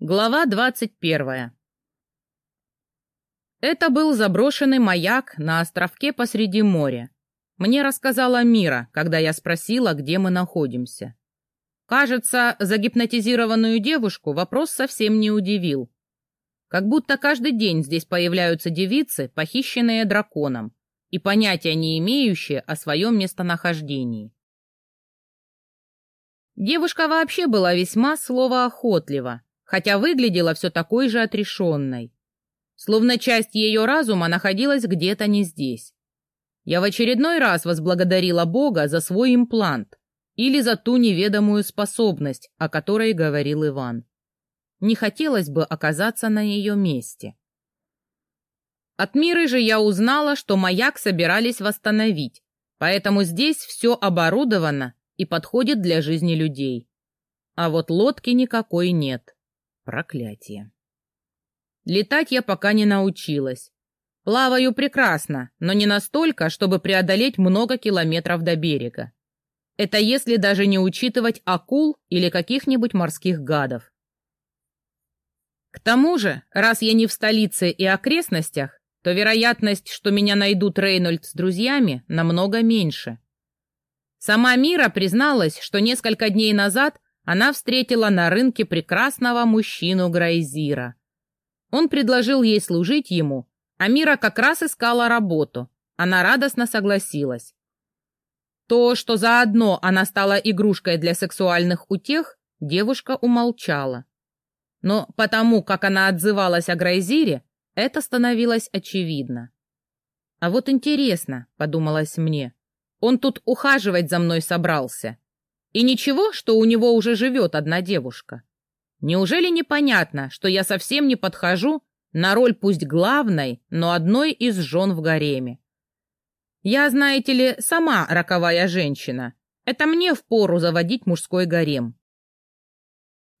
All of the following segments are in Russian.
Глава двадцать первая. Это был заброшенный маяк на островке посреди моря. Мне рассказала Мира, когда я спросила, где мы находимся. Кажется, загипнотизированную девушку вопрос совсем не удивил. Как будто каждый день здесь появляются девицы, похищенные драконом, и понятия не имеющие о своем местонахождении. Девушка вообще была весьма словоохотлива, хотя выглядела все такой же отрешенной. Словно часть ее разума находилась где-то не здесь. Я в очередной раз возблагодарила Бога за свой имплант или за ту неведомую способность, о которой говорил Иван. Не хотелось бы оказаться на ее месте. От Миры же я узнала, что маяк собирались восстановить, поэтому здесь все оборудовано и подходит для жизни людей. А вот лодки никакой нет. Проклятие. Летать я пока не научилась. Плаваю прекрасно, но не настолько, чтобы преодолеть много километров до берега. Это если даже не учитывать акул или каких-нибудь морских гадов. К тому же, раз я не в столице и окрестностях, то вероятность, что меня найдут Рейнольд с друзьями, намного меньше. Сама Мира призналась, что несколько дней назад она встретила на рынке прекрасного мужчину Грайзира. Он предложил ей служить ему, а Мира как раз искала работу. Она радостно согласилась. То, что заодно она стала игрушкой для сексуальных утех, девушка умолчала. Но потому, как она отзывалась о Грайзире, это становилось очевидно. «А вот интересно», — подумалось мне, — «он тут ухаживать за мной собрался. И ничего, что у него уже живет одна девушка. Неужели непонятно, что я совсем не подхожу на роль пусть главной, но одной из жен в гареме? Я, знаете ли, сама роковая женщина. Это мне впору заводить мужской гарем.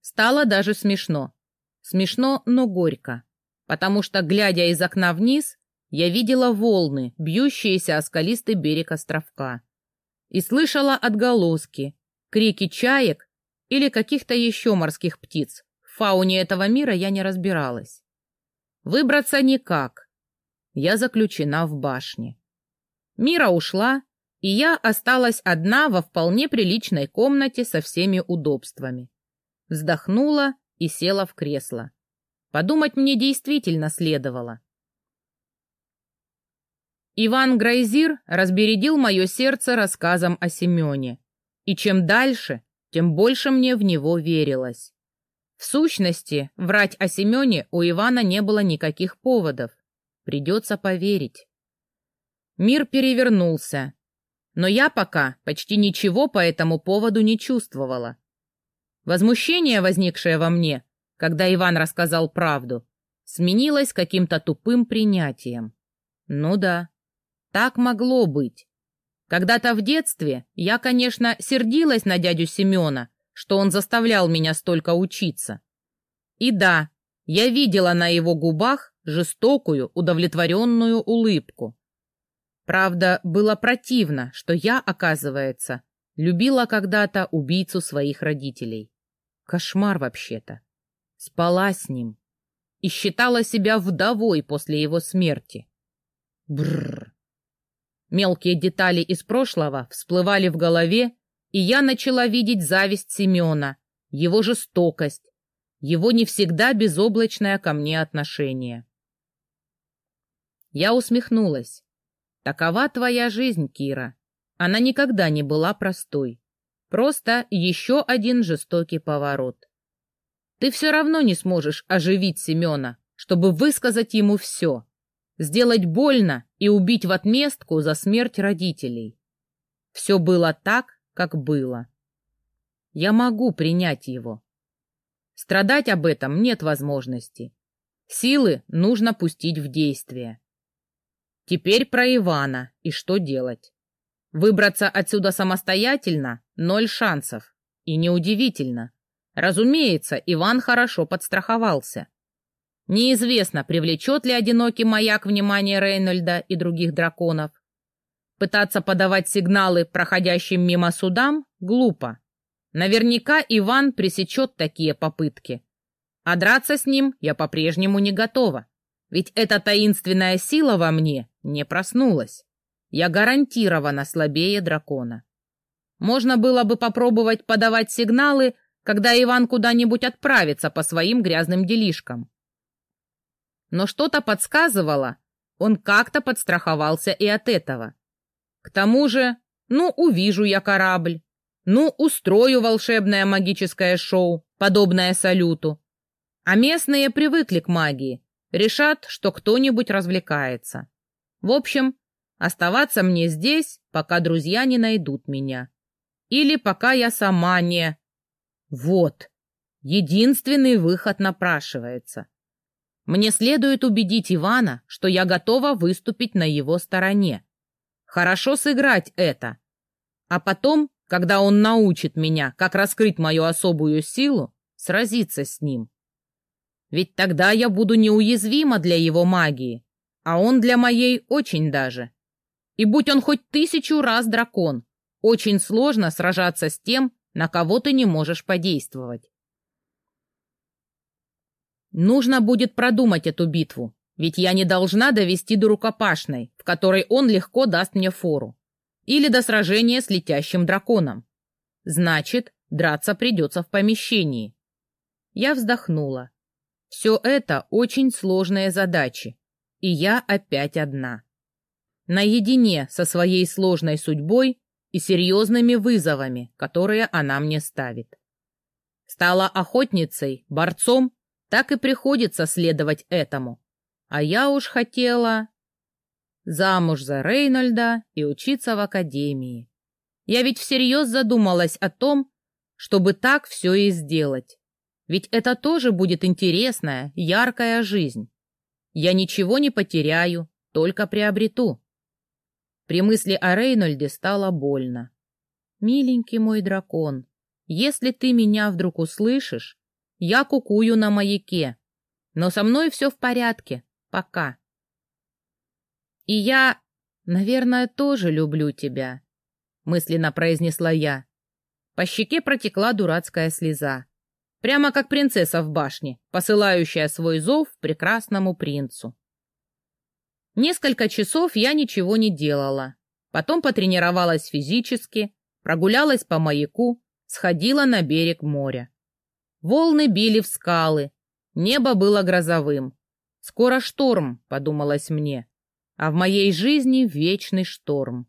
Стало даже смешно. Смешно, но горько. Потому что, глядя из окна вниз, я видела волны, бьющиеся о скалистый берег островка. И слышала отголоски, крики чаек или каких-то еще морских птиц. В фауне этого мира я не разбиралась. Выбраться никак. Я заключена в башне. Мира ушла, и я осталась одна во вполне приличной комнате со всеми удобствами. Вздохнула и села в кресло. Подумать мне действительно следовало. Иван Грайзир разбередил мое сердце рассказом о Семене. И чем дальше, тем больше мне в него верилось. В сущности, врать о Семене у Ивана не было никаких поводов. Придется поверить. Мир перевернулся. Но я пока почти ничего по этому поводу не чувствовала. Возмущение, возникшее во мне, когда Иван рассказал правду, сменилось каким-то тупым принятием. Ну да, так могло быть. Когда-то в детстве я, конечно, сердилась на дядю Семена, что он заставлял меня столько учиться. И да, я видела на его губах жестокую, удовлетворенную улыбку. Правда, было противно, что я, оказывается, любила когда-то убийцу своих родителей. Кошмар вообще-то. Спала с ним и считала себя вдовой после его смерти. Бррр. Мелкие детали из прошлого всплывали в голове, и я начала видеть зависть Семена, его жестокость, его не всегда безоблачное ко мне отношение. Я усмехнулась. Такова твоя жизнь, Кира. Она никогда не была простой. Просто еще один жестокий поворот. Ты все равно не сможешь оживить Семена, чтобы высказать ему все сделать больно и убить в отместку за смерть родителей. Все было так, как было. Я могу принять его. Страдать об этом нет возможности. Силы нужно пустить в действие. Теперь про Ивана и что делать. Выбраться отсюда самостоятельно — ноль шансов. И неудивительно. Разумеется, Иван хорошо подстраховался. Неизвестно, привлечет ли одинокий маяк внимание Рейнольда и других драконов. Пытаться подавать сигналы проходящим мимо судам глупо. Наверняка Иван пресечет такие попытки. А драться с ним я по-прежнему не готова. Ведь эта таинственная сила во мне не проснулась. Я гарантированно слабее дракона. Можно было бы попробовать подавать сигналы, когда Иван куда-нибудь отправится по своим грязным делишкам. Но что-то подсказывало, он как-то подстраховался и от этого. К тому же, ну, увижу я корабль, ну, устрою волшебное магическое шоу, подобное салюту. А местные привыкли к магии, решат, что кто-нибудь развлекается. В общем, оставаться мне здесь, пока друзья не найдут меня. Или пока я сама не... Вот, единственный выход напрашивается. Мне следует убедить Ивана, что я готова выступить на его стороне. Хорошо сыграть это. А потом, когда он научит меня, как раскрыть мою особую силу, сразиться с ним. Ведь тогда я буду неуязвима для его магии, а он для моей очень даже. И будь он хоть тысячу раз дракон, очень сложно сражаться с тем, на кого ты не можешь подействовать. Нужно будет продумать эту битву, ведь я не должна довести до рукопашной, в которой он легко даст мне фору, или до сражения с летящим драконом. Значит, драться придется в помещении. Я вздохнула. Все это очень сложные задачи, и я опять одна. Наедине со своей сложной судьбой и серьезными вызовами, которые она мне ставит. Стала охотницей, борцом, так и приходится следовать этому. А я уж хотела замуж за Рейнольда и учиться в академии. Я ведь всерьез задумалась о том, чтобы так все и сделать. Ведь это тоже будет интересная, яркая жизнь. Я ничего не потеряю, только приобрету. При мысли о Рейнольде стало больно. «Миленький мой дракон, если ты меня вдруг услышишь, я кукую на маяке, но со мной все в порядке, пока. И я, наверное, тоже люблю тебя», — мысленно произнесла я. По щеке протекла дурацкая слеза. Прямо как принцесса в башне, посылающая свой зов прекрасному принцу. Несколько часов я ничего не делала. Потом потренировалась физически, прогулялась по маяку, сходила на берег моря. Волны били в скалы, небо было грозовым. Скоро шторм, подумалось мне, а в моей жизни вечный шторм.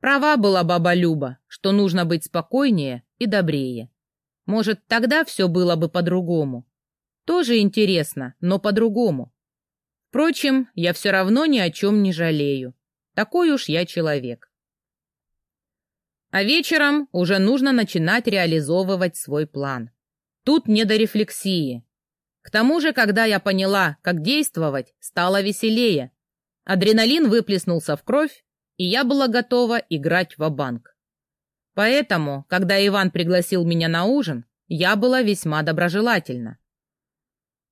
Права была баба Люба, что нужно быть спокойнее и добрее. Может, тогда все было бы по-другому. Тоже интересно, но по-другому. Впрочем, я все равно ни о чем не жалею. Такой уж я человек. А вечером уже нужно начинать реализовывать свой план. Тут не до рефлексии. К тому же, когда я поняла, как действовать, стало веселее. Адреналин выплеснулся в кровь, и я была готова играть в банк Поэтому, когда Иван пригласил меня на ужин, я была весьма доброжелательна.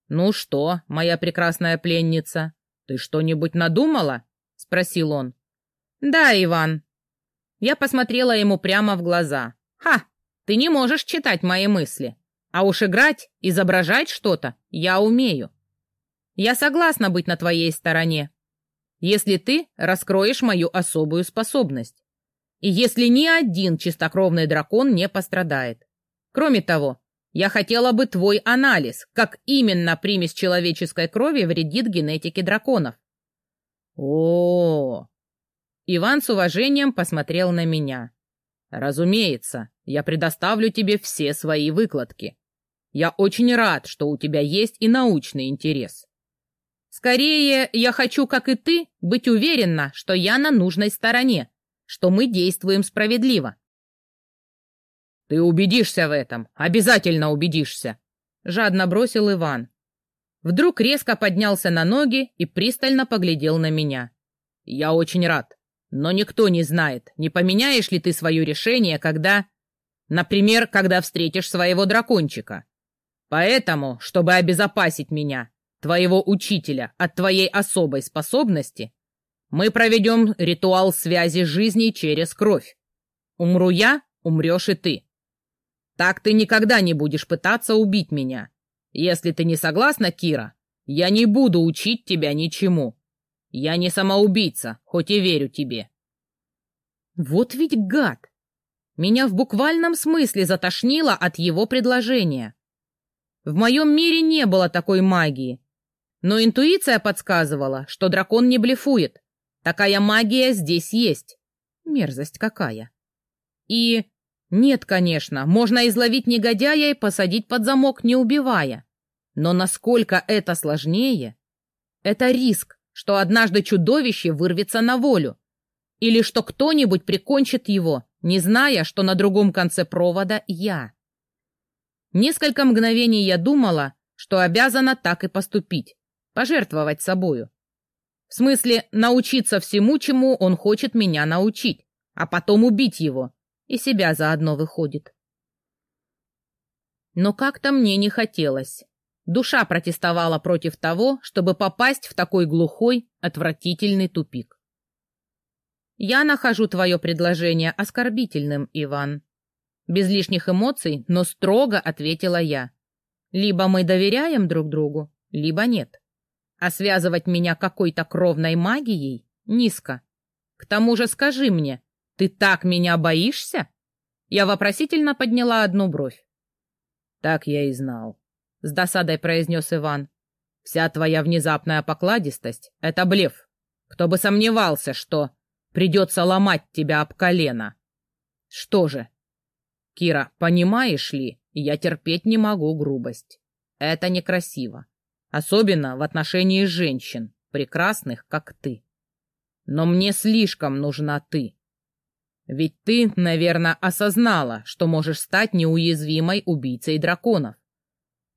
«Ну что, моя прекрасная пленница, ты что-нибудь надумала?» — спросил он. «Да, Иван». Я посмотрела ему прямо в глаза. «Ха! Ты не можешь читать мои мысли. А уж играть, изображать что-то я умею. Я согласна быть на твоей стороне, если ты раскроешь мою особую способность. И если ни один чистокровный дракон не пострадает. Кроме того, я хотела бы твой анализ, как именно примесь человеческой крови вредит генетике драконов. О, -о, -о. Иван с уважением посмотрел на меня. Разумеется, я предоставлю тебе все свои выкладки. Я очень рад, что у тебя есть и научный интерес. Скорее, я хочу, как и ты, быть уверена, что я на нужной стороне, что мы действуем справедливо. «Ты убедишься в этом, обязательно убедишься!» — жадно бросил Иван. Вдруг резко поднялся на ноги и пристально поглядел на меня. «Я очень рад, но никто не знает, не поменяешь ли ты свое решение, когда... Например, когда встретишь своего дракончика. Поэтому, чтобы обезопасить меня, твоего учителя, от твоей особой способности, мы проведем ритуал связи жизни через кровь. Умру я, умрешь и ты. Так ты никогда не будешь пытаться убить меня. Если ты не согласна, Кира, я не буду учить тебя ничему. Я не самоубийца, хоть и верю тебе. Вот ведь гад! Меня в буквальном смысле затошнило от его предложения. В моем мире не было такой магии. Но интуиция подсказывала, что дракон не блефует. Такая магия здесь есть. Мерзость какая. И... Нет, конечно, можно изловить негодяя и посадить под замок, не убивая. Но насколько это сложнее? Это риск, что однажды чудовище вырвется на волю. Или что кто-нибудь прикончит его, не зная, что на другом конце провода я. Несколько мгновений я думала, что обязана так и поступить, пожертвовать собою. В смысле, научиться всему, чему он хочет меня научить, а потом убить его, и себя заодно выходит. Но как-то мне не хотелось. Душа протестовала против того, чтобы попасть в такой глухой, отвратительный тупик. «Я нахожу твое предложение оскорбительным, Иван», без лишних эмоций, но строго ответила я. Либо мы доверяем друг другу, либо нет. А связывать меня какой-то кровной магией низко. К тому же скажи мне, ты так меня боишься? Я вопросительно подняла одну бровь. Так я и знал, с досадой произнес Иван. Вся твоя внезапная покладистость — это блеф. Кто бы сомневался, что придется ломать тебя об колено. Что же, Кира, понимаешь ли, я терпеть не могу грубость. Это некрасиво. Особенно в отношении женщин, прекрасных, как ты. Но мне слишком нужна ты. Ведь ты, наверное, осознала, что можешь стать неуязвимой убийцей драконов.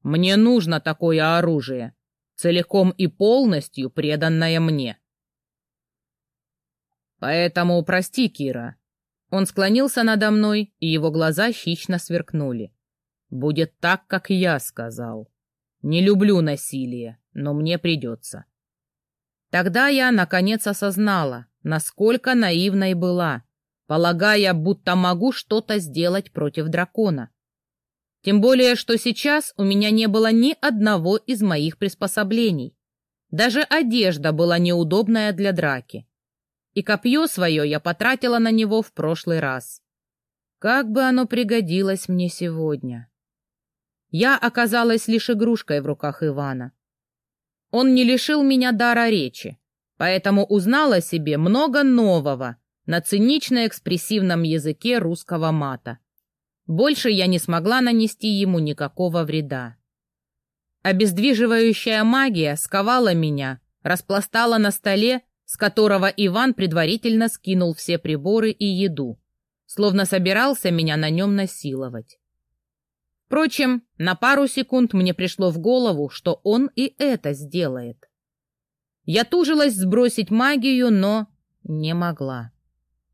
Мне нужно такое оружие, целиком и полностью преданное мне. Поэтому прости, Кира, он склонился надо мной, и его глаза хищно сверкнули. «Будет так, как я сказал. Не люблю насилие, но мне придется». Тогда я, наконец, осознала, насколько наивной была, полагая, будто могу что-то сделать против дракона. Тем более, что сейчас у меня не было ни одного из моих приспособлений. Даже одежда была неудобная для драки и копье свое я потратила на него в прошлый раз. Как бы оно пригодилось мне сегодня? Я оказалась лишь игрушкой в руках Ивана. Он не лишил меня дара речи, поэтому узнала себе много нового на цинично-экспрессивном языке русского мата. Больше я не смогла нанести ему никакого вреда. Обездвиживающая магия сковала меня, распластала на столе с которого Иван предварительно скинул все приборы и еду, словно собирался меня на нем насиловать. Впрочем, на пару секунд мне пришло в голову, что он и это сделает. Я тужилась сбросить магию, но не могла.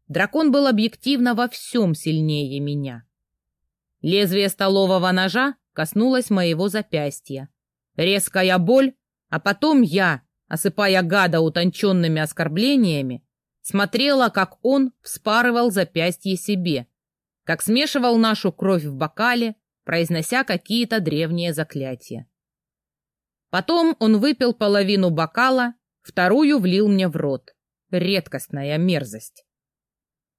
Дракон был объективно во всем сильнее меня. Лезвие столового ножа коснулось моего запястья. Резкая боль, а потом я, осыпая гада утонченными оскорблениями, смотрела, как он вспарывал запястье себе, как смешивал нашу кровь в бокале, произнося какие-то древние заклятия. Потом он выпил половину бокала, вторую влил мне в рот. Редкостная мерзость.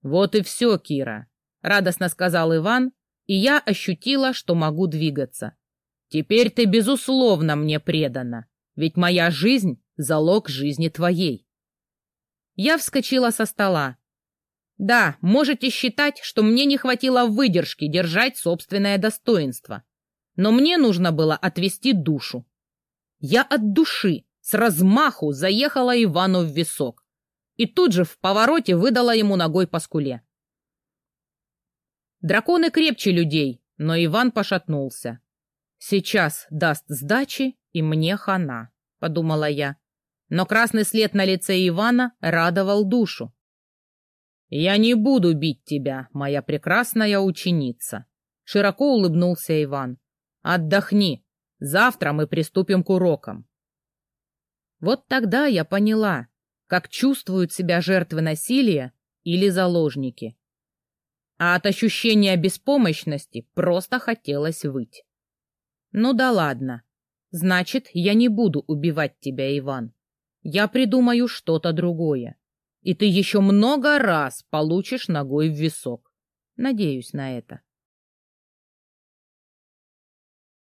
«Вот и все, Кира», — радостно сказал Иван, и я ощутила, что могу двигаться. «Теперь ты, безусловно, мне предана, ведь моя жизнь залог жизни твоей. Я вскочила со стола. Да, можете считать, что мне не хватило выдержки держать собственное достоинство. Но мне нужно было отвести душу. Я от души, с размаху, заехала Ивану в висок. И тут же в повороте выдала ему ногой по скуле. Драконы крепче людей, но Иван пошатнулся. Сейчас даст сдачи, и мне хана, подумала я но красный след на лице Ивана радовал душу. «Я не буду бить тебя, моя прекрасная ученица», — широко улыбнулся Иван. «Отдохни. Завтра мы приступим к урокам». Вот тогда я поняла, как чувствуют себя жертвы насилия или заложники. А от ощущения беспомощности просто хотелось выть. Ну да ладно, Значит, я не буду убивать тебя, Иван. Я придумаю что-то другое. И ты еще много раз получишь ногой в висок. Надеюсь на это.